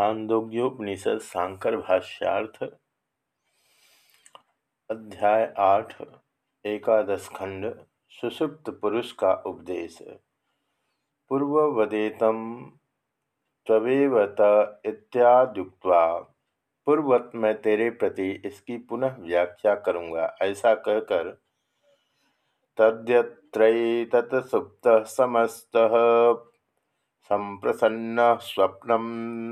छांदोग्योपनिषद सांकर भाष्यार्थ अध्याय आठ, एकादश खंड, सुसुप्त पुरुष का उपदेश। पूर्ववदेतम तवेवत इत्यादुक्त्वा पूर्वत मैं तेरे प्रति इसकी पुनः व्याख्या करूँगा। ऐसा कहकर तद्यत्रैतत्सुप्त समस्त संप्रसन्न स्वप्न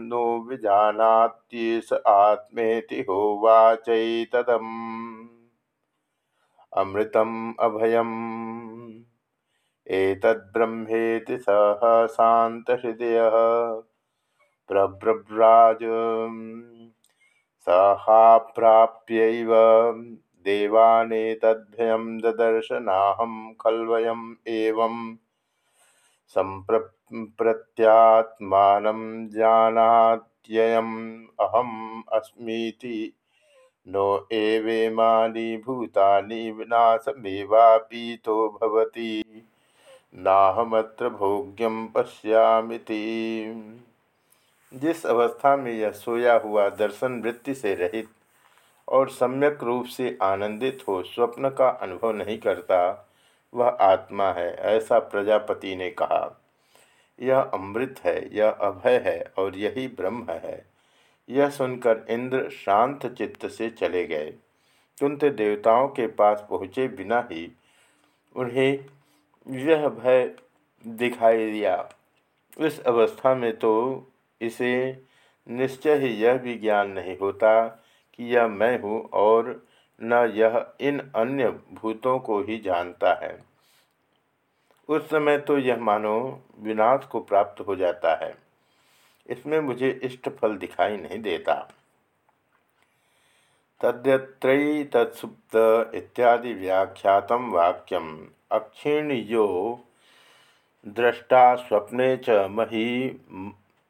नो विजानात्येष आत्मेति होवाचैतदम्। अमृतम् अभयम्। एतद्ब्रह्मेति सह शान्तहृदयः। प्रब्रव्राज सहाप्राप्यैव देवानेतद्भयं ददर्शनाहं खल्वयम् एवं सम्प्रत्यात्मानं जानात्ययम् अहम् अस्मीति। नो एवेमानि भूतानि विनाशमेवापीतो भवति। नाहमत्र भोग्यम पश्यामिति। जिस अवस्था में यह सोया हुआ दर्शन वृत्ति से रहित और सम्यक रूप से आनंदित हो स्वप्न का अनुभव नहीं करता, वह आत्मा है, ऐसा प्रजापति ने कहा। यह अमृत है, यह अभय है और यही ब्रह्म है। यह सुनकर इंद्र शांत चित्त से चले गए। कुंत देवताओं के पास पहुँचे बिना ही उन्हें यह भय दिखाई दिया। इस अवस्था में तो इसे निश्चय ही यह भी ज्ञान नहीं होता कि यह मैं हूँ और न यह इन अन्य भूतों को ही जानता है। उस समय तो यह मानो विनाश को प्राप्त हो जाता है। इसमें मुझे इष्ट फल दिखाई नहीं देता। तद्यत्रयी तत्सुप्त इत्यादि व्याख्यात वाक्यम अक्षीण यो दृष्टा स्वप्ने च मही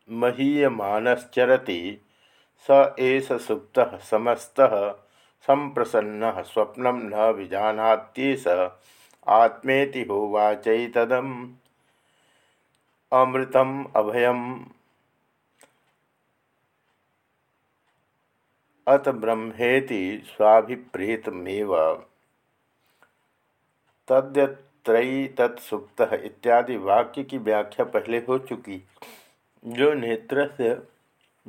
महीयमानश्चरति स एष सुप्त समस्त संप्रसन्न स्वप्न न विजानात्येष आत्मेति होवाचैतदम् अमृतम अभयम। अत ब्रह्मेति स्वाभिप्रेतमेव। तद्यत्रयी तत्सुप्त इत्यादि वाक्य की व्याख्या पहले हो चुकी। जो नेत्र से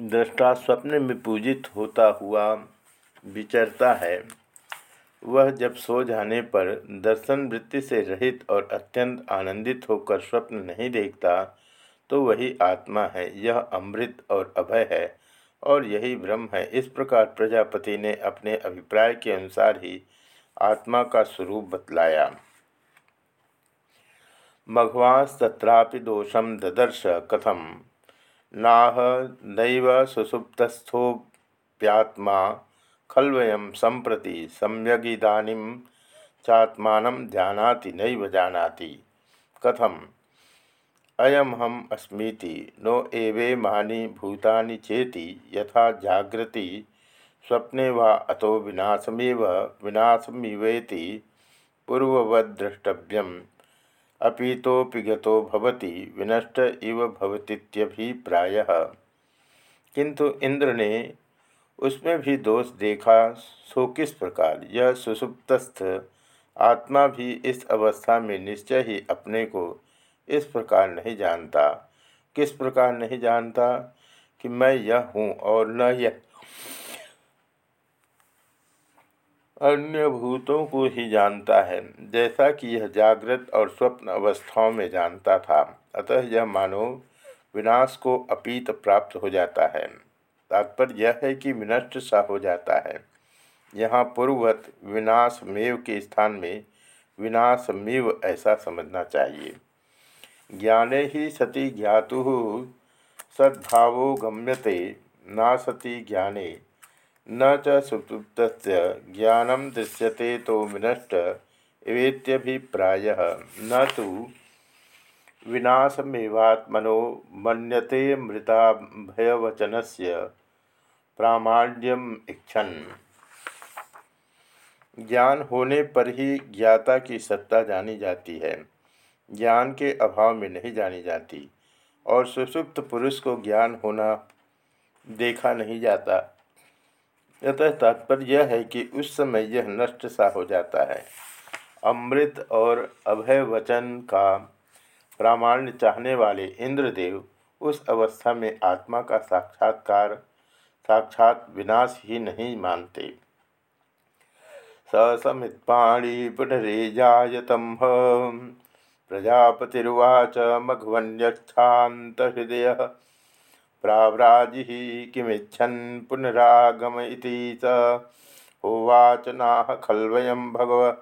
दृष्टा स्वप्न में पूजित होता हुआ विचरता है। वह जब सो जाने पर दर्शन वृत्ति से रहित और अत्यंत आनंदित होकर स्वप्न नहीं देखता तो वही आत्मा है, यह अमृत और अभय है, और यही ब्रह्म है। इस प्रकार प्रजापति ने अपने अभिप्राय के अनुसार ही आत्मा का स्वरूप बतलाया। मघवास तत्रापि दोषम ददर्श कथम। नाह नैव सुसुप्तस्थोप्यात्मा खल्वयम संप्रति सम्यगिदानीं चात्मा जानाति नैव जानाति। कथम? अयम हम अस्मीति। नो एवे मानी भूतानि चेति यथा जागृति स्वप्ने वा अतो विनाशमेव विनाशमिवेति पूर्ववद्रष्टव्यम अपितोपि गतो भवति, विनष्ट इव भवतीत्यभिप्रायः किंतु इंद्र ने उसमें भी दोष देखा सो किस प्रकार? यह सुसुप्तस्थ आत्मा भी इस अवस्था में निश्चय ही अपने को इस प्रकार नहीं जानता। किस प्रकार नहीं जानता? कि मैं यह हूँ और न यह। अन्य भूतों को ही जानता है, जैसा कि यह जागृत और स्वप्न अवस्थाओं में जानता था। अतः यह मानो विनाश को अपीत प्राप्त हो जाता है। तात्पर्य यह है कि विनष्ट सा हो जाता है। यहाँ पूर्ववत विनाशमेव के स्थान में विनाशमेव ऐसा समझना चाहिए। ज्ञाने ही सति ज्ञातु सद्भावो गम्यते, ना सति ज्ञाने, न च सुप्त ज्ञानम दृश्यते तो विनष्ट इवेत्यभिप्राय न तो विनाशमेवात्मनो मन्यते मृता भयवचन से प्रामाण्यम इच्छन। ज्ञान होने पर ही ज्ञाता की सत्ता जानी जाती है। ज्ञान के अभाव में नहीं जानी जाती और सुसुप्त पुरुष को ज्ञान होना देखा नहीं जाता। अतः तात्पर्य यह है कि उस समय यह नष्ट सा हो जाता है। अमृत और अभय वचन का प्रामाण्य चाहने वाले इंद्रदेव उस अवस्था में आत्मा का साक्षात्कार साक्षात विनाश ही नहीं मानते। स समित्पाणी पुनरेजातम प्रजापतिर्वाच हृदय प्राव्राजि किमिच्छन् पुनरागम इति स खल्वयं भगव।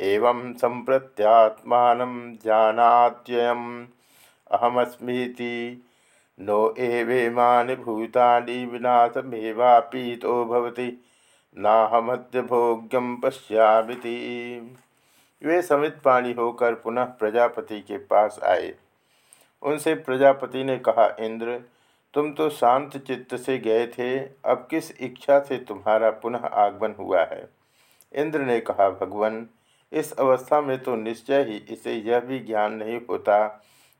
एवं सम्प्रत्यात्मानं जानात्ययम्। अहमस्मीति नो एवेमानि भूतानि विनाशमेवापीतो भवति। नाहमद्यभोग्यम पश्यामिति। वे समित पाणी होकर पुनः प्रजापति के पास आए। उनसे प्रजापति ने कहा, इंद्र, तुम तो शांत चित्त से गए थे। अब किस इच्छा से तुम्हारा पुनः आगमन हुआ है? इंद्र ने कहा, भगवान, इस अवस्था में तो निश्चय ही इसे यह भी ज्ञान नहीं होता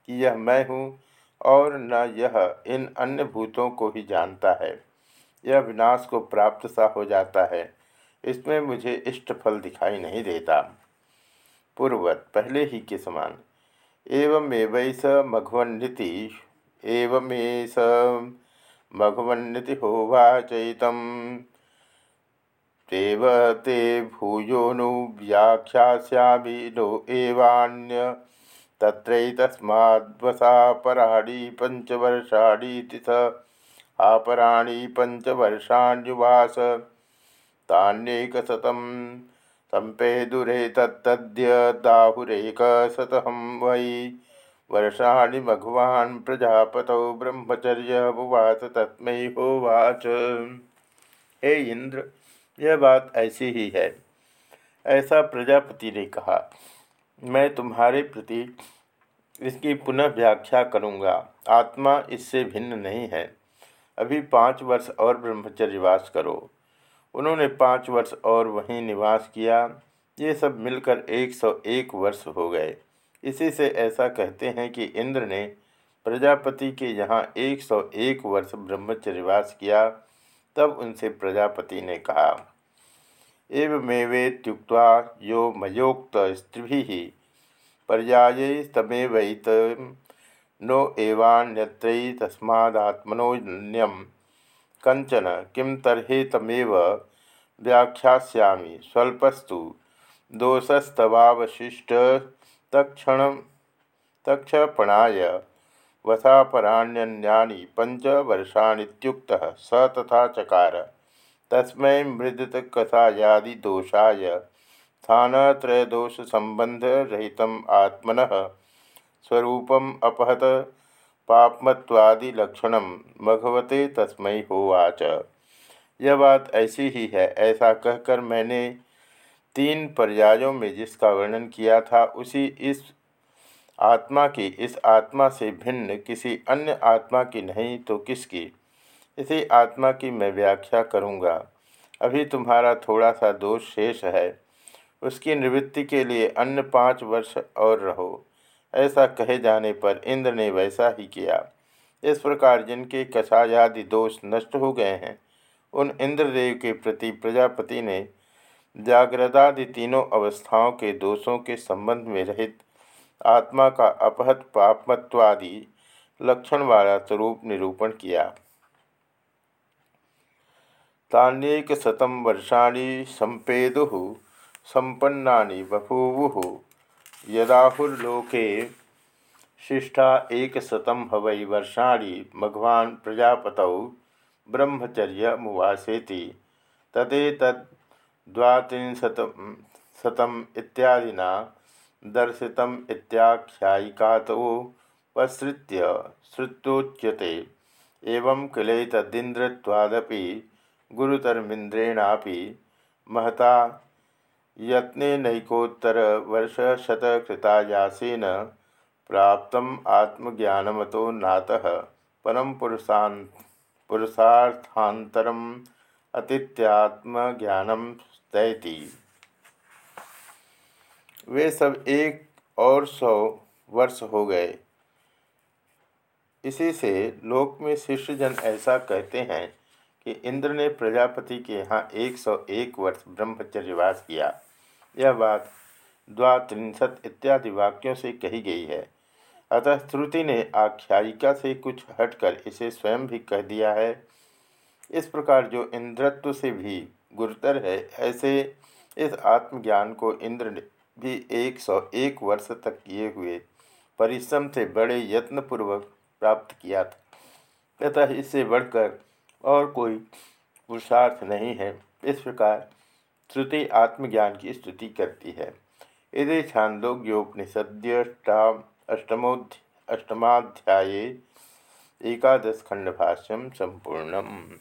कि यह मैं हूँ। और न यह इन अन्य भूतों को ही जानता है। यह विनाश को प्राप्त सा हो जाता है। इसमें मुझे इष्ट फल दिखाई नहीं देता। पूर्ववत, पहले ही के समान। एवं एवैस मघवन्निति एवमेश मघवन्निति होवाचयितम तेव ते भूयो नु व्याख्यास्यामि नो एवान्य तत्रैतस्माद्वसा पराणि पञ्चवर्षाणीति स। आपराणि पञ्चवर्षाण्युवास। तान्येकशतं सम्पेदुरे तत्तद्यदाहुरेकशतहं वै। वर्षाणि भगवान् प्रजापतौ ब्रह्मचर्य उवाच तस्मै होवाच। हे इंद्र, यह बात ऐसी ही है, ऐसा प्रजापति ने कहा। मैं तुम्हारे प्रति इसकी पुनः व्याख्या करूँगा। आत्मा इससे भिन्न नहीं है। अभी पाँच वर्ष और ब्रह्मचर्यवास करो। उन्होंने पाँच वर्ष और वहीं निवास किया। ये सब मिलकर एक सौ एक वर्ष हो गए। इसी से ऐसा कहते हैं कि इंद्र ने प्रजापति के यहाँ एक सौ एक वर्ष ब्रह्मचर्यवास किया। तब उनसे प्रजापति ने कहा एवमेवेत्युक्त्वा यो मयोक्त स्त्रिभिः पर्याये तमेवैत नो एवान्यत्रैतस्मादात्मनोन्यम कंचन किं तर्हि तमेव व्याख्यास्यामि। स्वल्पस्तु दोषस्तवावशिष्ट तक्षण तक्षपणाय वसापराण्यन्यानि पञ्चवर्षाणीत्युक्तः स तथा चकार। तस्मै मृदतकथायादिदोषाय स्थानत्रयदोषसम्बन्धरहितम् आत्मन स्वरूपम् अपहत पापमत्वादिलक्षण मघवते तस्मै होवाच यह बात ऐसी ही है, ऐसा कहकर मैंने तीन पर्यायों में जिसका वर्णन किया था, उसी इस आत्मा की, इस आत्मा से भिन्न किसी अन्य आत्मा की नहीं तो किसकी? इसी आत्मा की मैं व्याख्या करूँगा। अभी तुम्हारा थोड़ा सा दोष शेष है। उसकी निवृत्ति के लिए अन्य पाँच वर्ष और रहो। ऐसा कहे जाने पर इंद्र ने वैसा ही किया। इस प्रकार जिनके कषायादि दोष नष्ट हो गए हैं, उन इंद्रदेव के प्रति प्रजापति ने जागृदादि तीनों अवस्थाओं के दोषों के संबंध में रहित आत्मा का अपहत पापमत्वादि लक्षण वाला स्वरूप निरूपण किया। तान्यक शतम वर्षाणी संपेदु संपन्ना बभूवु। यदाहुर्लोके शिष्ठा एकशतं हवै वर्षाणि भगवान् प्रजापतौ ब्रह्मचर्य मुवासेति तदेतद्वात्रिंशतं शतम् इत्यादिना दर्शितम् इत्याख्यायिकातोपसृत्य श्रुतोच्यते एवं किलैतदिन्द्रत्वादपि गुरुतरमिन्द्रेणापि महता यत्नेनैकोत्तरवर्षशतकृतायासेन प्राप्तम् आत्मज्ञानमतो नातः परम पुरुषान् पुरुषार्थान्तरम् अतीत्यात्मज्ञानम स्तैति। वे सब एक और सौ वर्ष हो गए। इसी से लोक में शिष्यजन ऐसा कहते हैं कि इंद्र ने प्रजापति के यहाँ 101 वर्ष ब्रह्मचर्यवास किया। यह बात द्वात्रिशत इत्यादि वाक्यों से कही गई है। अतः श्रुति ने आख्यायिका से कुछ हटकर इसे स्वयं भी कह दिया है। इस प्रकार जो इंद्रत्व से भी गुरुतर है, ऐसे इस आत्मज्ञान को इंद्र ने भी 101 वर्ष तक किए हुए परिश्रम से बड़े यत्नपूर्वक प्राप्त किया था। तथा इससे बढ़कर और कोई पुरुषार्थ नहीं है। इस प्रकार श्रुति आत्मज्ञान की स्तुति करती है। यदि छांदोग्योपनिषद्यष्टाम अष्टमोध्य, अष्टमाध्याय एकादश खंडभाष्यम संपूर्णम।